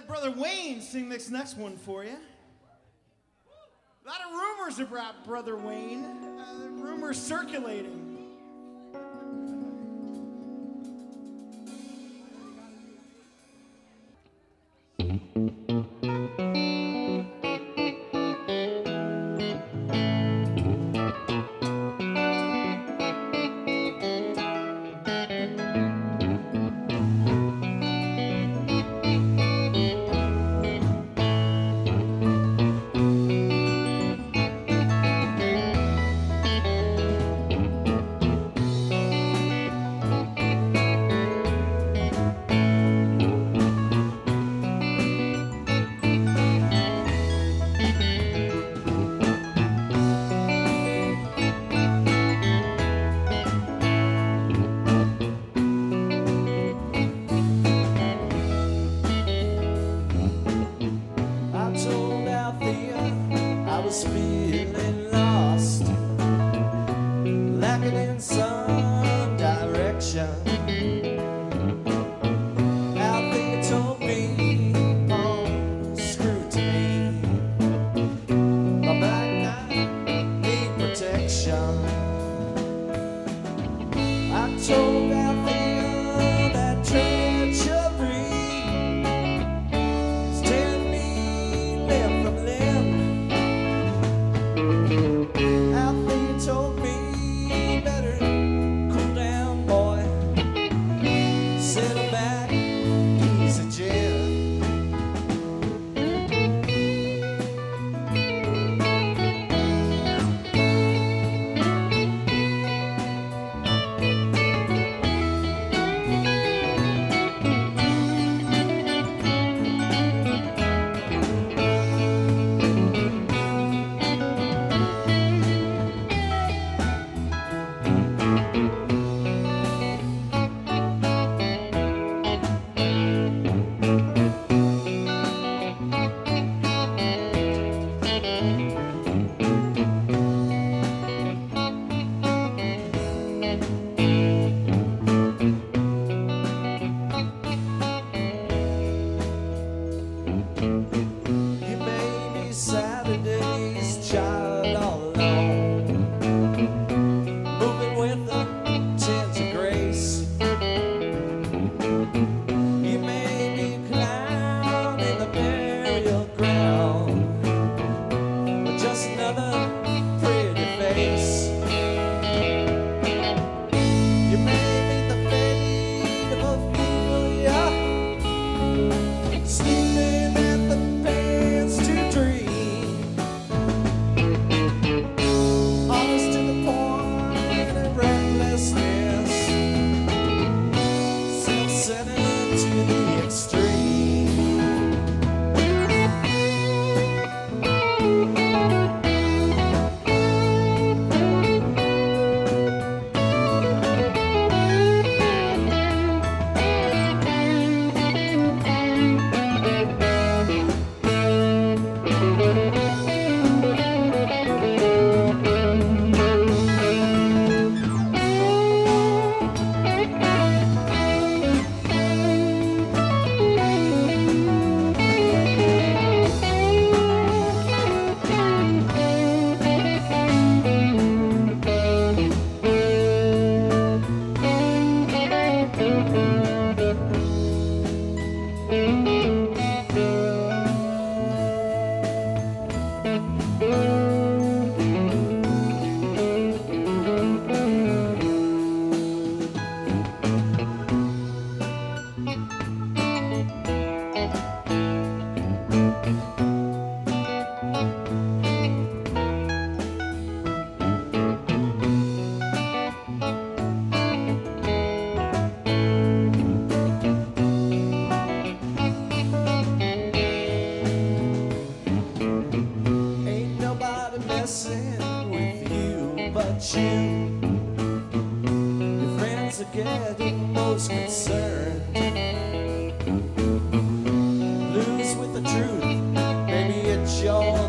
let Brother Wayne sing this next one for you. A lot of rumors about Brother Wayne, uh, rumors circulating. I told He made show.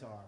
Guitar.